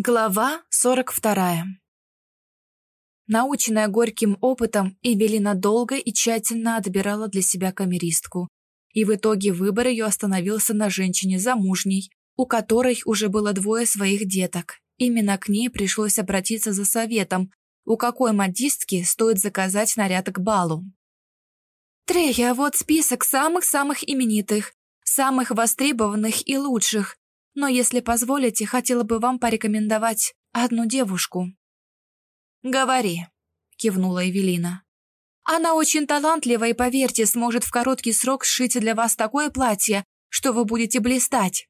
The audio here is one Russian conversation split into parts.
Глава 42 Наученная горьким опытом, Эвелина долго и тщательно отбирала для себя камеристку. И в итоге выбор ее остановился на женщине замужней, у которой уже было двое своих деток. Именно к ней пришлось обратиться за советом, у какой модистки стоит заказать наряд к балу. «Трея, вот список самых-самых именитых, самых востребованных и лучших, но если позволите, хотела бы вам порекомендовать одну девушку». «Говори», — кивнула Эвелина. «Она очень талантлива и, поверьте, сможет в короткий срок сшить для вас такое платье, что вы будете блистать».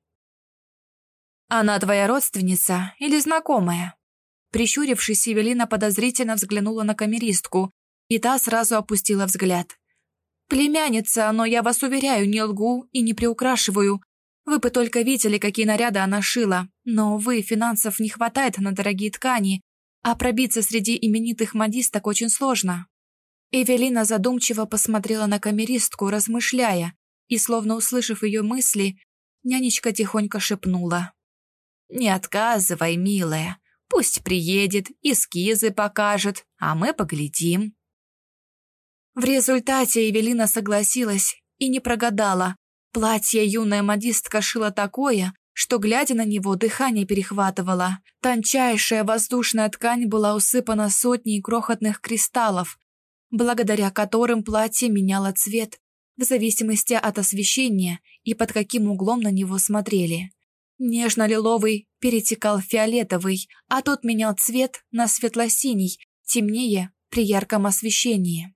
«Она твоя родственница или знакомая?» Прищурившись, Эвелина подозрительно взглянула на камеристку, и та сразу опустила взгляд. «Племянница, но я вас уверяю, не лгу и не приукрашиваю. Вы бы только видели, какие наряды она шила. Но, увы, финансов не хватает на дорогие ткани, а пробиться среди именитых модисток очень сложно. Эвелина задумчиво посмотрела на камеристку, размышляя, и, словно услышав ее мысли, нянечка тихонько шепнула. «Не отказывай, милая, пусть приедет, эскизы покажет, а мы поглядим». В результате Эвелина согласилась и не прогадала, Платье юная модистка шила такое, что, глядя на него, дыхание перехватывало. Тончайшая воздушная ткань была усыпана сотней крохотных кристаллов, благодаря которым платье меняло цвет в зависимости от освещения и под каким углом на него смотрели. Нежно-лиловый перетекал в фиолетовый, а тот менял цвет на светло-синий, темнее при ярком освещении.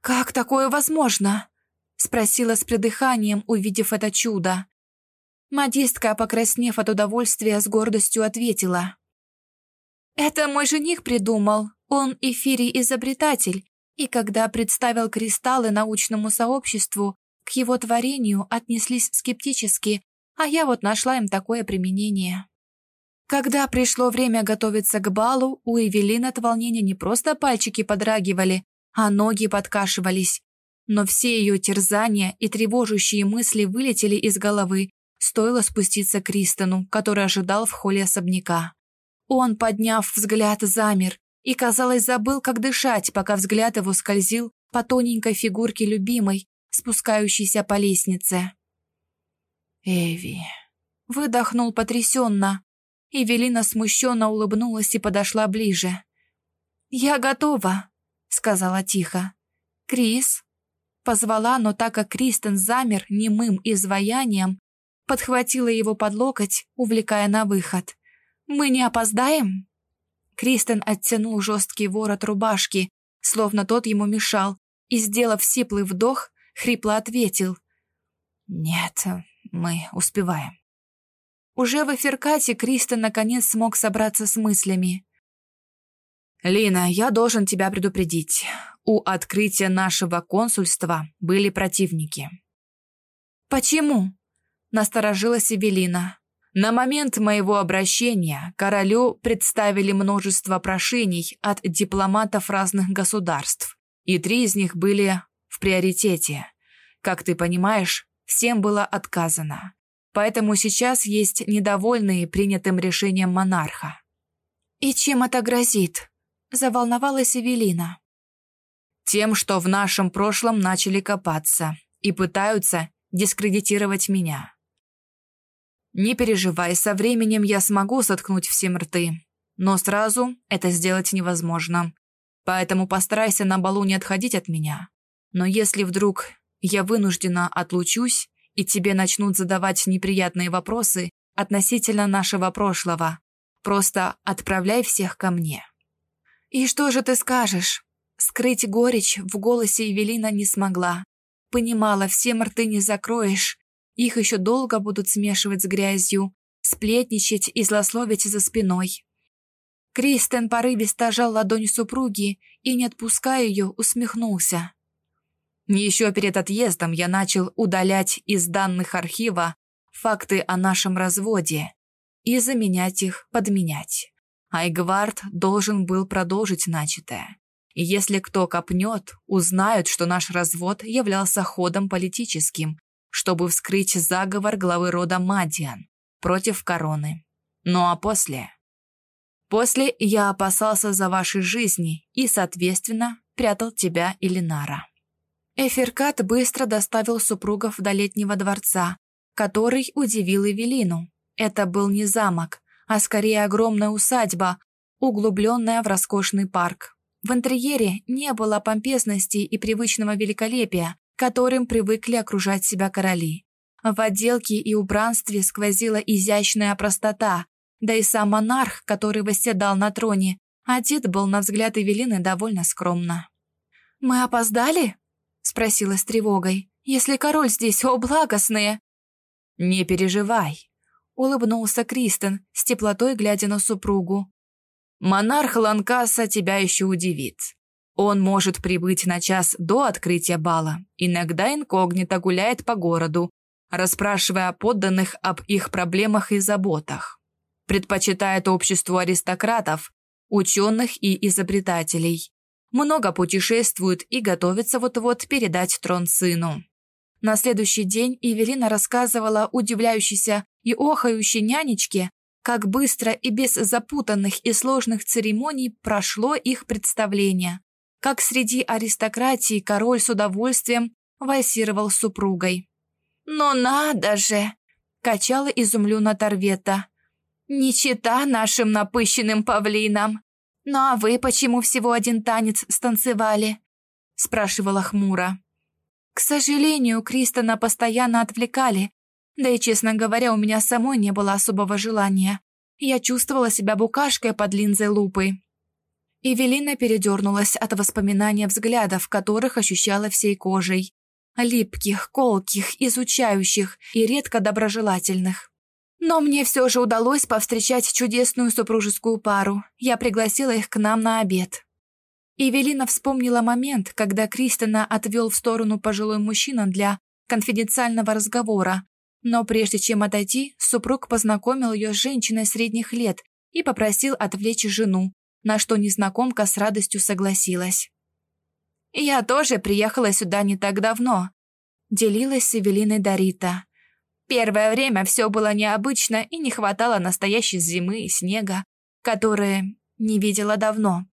«Как такое возможно?» Спросила с придыханием, увидев это чудо. Модистка, покраснев от удовольствия, с гордостью ответила. «Это мой жених придумал. Он эфирий-изобретатель, и когда представил кристаллы научному сообществу, к его творению отнеслись скептически, а я вот нашла им такое применение». Когда пришло время готовиться к балу, у Эвелины от волнения не просто пальчики подрагивали, а ноги подкашивались, но все ее терзания и тревожащие мысли вылетели из головы, стоило спуститься к Кристону, который ожидал в холле особняка. Он, подняв взгляд, замер и, казалось, забыл, как дышать, пока взгляд его скользил по тоненькой фигурке любимой, спускающейся по лестнице. «Эви», — выдохнул потрясенно. Эвелина смущенно улыбнулась и подошла ближе. «Я готова», — сказала тихо. «Крис?» Позвала, но так как Кристен замер немым изваянием, подхватила его под локоть, увлекая на выход. «Мы не опоздаем?» Кристен оттянул жесткий ворот рубашки, словно тот ему мешал, и, сделав сиплый вдох, хрипло ответил. «Нет, мы успеваем». Уже в эфиркате Кристен наконец смог собраться с мыслями. «Лина, я должен тебя предупредить. У открытия нашего консульства были противники». «Почему?» – насторожилась Эвелина. На момент моего обращения королю представили множество прошений от дипломатов разных государств, и три из них были в приоритете. Как ты понимаешь, всем было отказано. Поэтому сейчас есть недовольные принятым решением монарха. «И чем это грозит?» Заволновалась Эвелина. Тем, что в нашем прошлом начали копаться и пытаются дискредитировать меня. Не переживай, со временем я смогу соткнуть всем рты, но сразу это сделать невозможно. Поэтому постарайся на балу не отходить от меня. Но если вдруг я вынуждена отлучусь, и тебе начнут задавать неприятные вопросы относительно нашего прошлого, просто отправляй всех ко мне. «И что же ты скажешь?» Скрыть горечь в голосе Евелина не смогла. Понимала, все рты не закроешь. Их еще долго будут смешивать с грязью, сплетничать и злословить за спиной. Кристен порывисто жал ладонь супруги и, не отпуская ее, усмехнулся. Еще перед отъездом я начал удалять из данных архива факты о нашем разводе и заменять их, подменять. Айгвард должен был продолжить начатое. И если кто копнет, узнают, что наш развод являлся ходом политическим, чтобы вскрыть заговор главы рода Мадиан против короны. Ну а после? После я опасался за ваши жизни и, соответственно, прятал тебя и Ленара. Эфиркат быстро доставил супругов до летнего дворца, который удивил Эвелину. Это был не замок, а скорее огромная усадьба, углубленная в роскошный парк. В интерьере не было помпезности и привычного великолепия, которым привыкли окружать себя короли. В отделке и убранстве сквозила изящная простота, да и сам монарх, который восседал на троне, одет был на взгляд Эвелины довольно скромно. «Мы опоздали?» — спросила с тревогой. «Если король здесь, о, благостные!» «Не переживай», — улыбнулся Кристен, с теплотой глядя на супругу. «Монарх Ланкаса тебя еще удивит. Он может прибыть на час до открытия бала. Иногда инкогнито гуляет по городу, расспрашивая подданных об их проблемах и заботах. Предпочитает обществу аристократов, ученых и изобретателей. Много путешествует и готовится вот-вот передать трон сыну. На следующий день Эвелина рассказывала удивляющейся и охающей нянечке, как быстро и без запутанных и сложных церемоний прошло их представление, как среди аристократии король с удовольствием вальсировал с супругой. «Но надо же!» — качала изумленно Торвета. «Не чита нашим напыщенным павлинам! Ну а вы почему всего один танец станцевали?» — спрашивала хмуро. К сожалению, Кристона постоянно отвлекали, да и, честно говоря, у меня самой не было особого желания. Я чувствовала себя букашкой под линзой лупы. Эвелина передернулась от воспоминания взглядов, которых ощущала всей кожей. Липких, колких, изучающих и редко доброжелательных. Но мне все же удалось повстречать чудесную супружескую пару. Я пригласила их к нам на обед. Эвелина вспомнила момент, когда Кристина отвел в сторону пожилой мужчина для конфиденциального разговора, но прежде чем отойти, супруг познакомил ее с женщиной средних лет и попросил отвлечь жену, на что незнакомка с радостью согласилась. «Я тоже приехала сюда не так давно», — делилась с Эвелиной Дарита. «Первое время все было необычно и не хватало настоящей зимы и снега, которые не видела давно.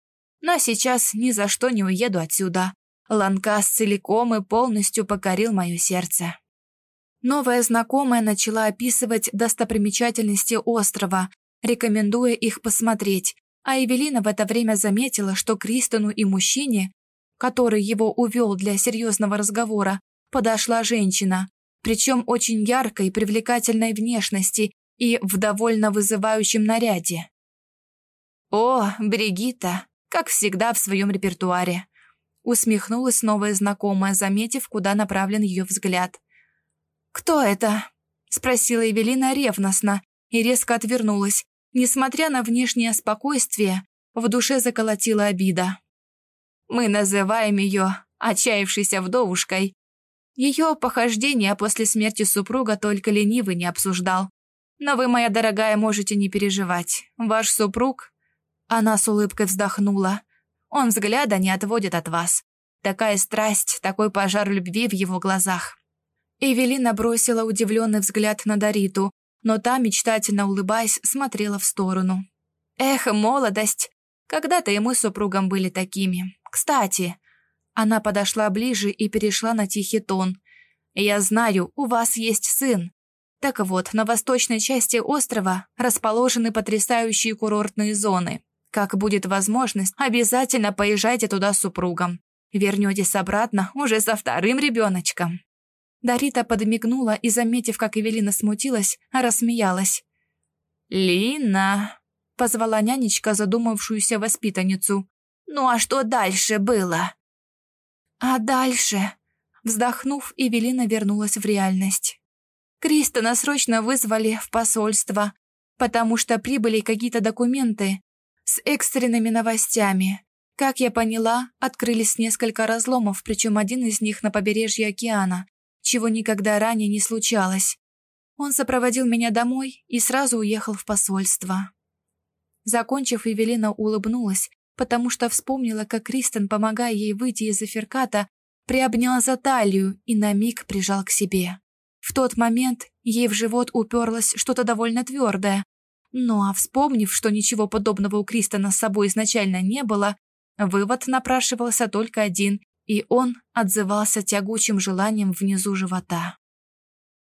Но сейчас ни за что не уеду отсюда. Ланкас целиком и полностью покорил мое сердце. Новая знакомая начала описывать достопримечательности острова, рекомендуя их посмотреть, а Эвелина в это время заметила, что Кристону и мужчине, который его увел для серьезного разговора, подошла женщина, причем очень яркой, привлекательной внешности и в довольно вызывающем наряде. «О, Бригита!» как всегда в своем репертуаре. Усмехнулась новая знакомая, заметив, куда направлен ее взгляд. «Кто это?» — спросила Эвелина ревностно и резко отвернулась. Несмотря на внешнее спокойствие, в душе заколотила обида. «Мы называем ее отчаявшейся вдовушкой. Ее похождения после смерти супруга только ленивый не обсуждал. Но вы, моя дорогая, можете не переживать. Ваш супруг она с улыбкой вздохнула. Он взгляда не отводит от вас. Такая страсть, такой пожар любви в его глазах. Эвелина бросила удивленный взгляд на Дариту, но та, мечтательно улыбаясь, смотрела в сторону. «Эх, молодость! Когда-то и мы с супругом были такими. Кстати...» Она подошла ближе и перешла на тихий тон. «Я знаю, у вас есть сын. Так вот, на восточной части острова расположены потрясающие курортные зоны. Как будет возможность, обязательно поезжайте туда с супругом. Вернетесь обратно уже со вторым ребеночком». Дарита подмигнула и, заметив, как Эвелина смутилась, рассмеялась. «Лина!» — позвала нянечка задумавшуюся воспитанницу. «Ну а что дальше было?» «А дальше?» Вздохнув, Эвелина вернулась в реальность. Кристона срочно вызвали в посольство, потому что прибыли какие-то документы, с экстренными новостями. Как я поняла, открылись несколько разломов, причем один из них на побережье океана, чего никогда ранее не случалось. Он сопроводил меня домой и сразу уехал в посольство. Закончив, Евелина улыбнулась, потому что вспомнила, как Кристен, помогая ей выйти из эфирката, приобнял за талию и на миг прижал к себе. В тот момент ей в живот уперлось что-то довольно твердое, Ну а вспомнив, что ничего подобного у Кристона с собой изначально не было, вывод напрашивался только один, и он отзывался тягучим желанием внизу живота.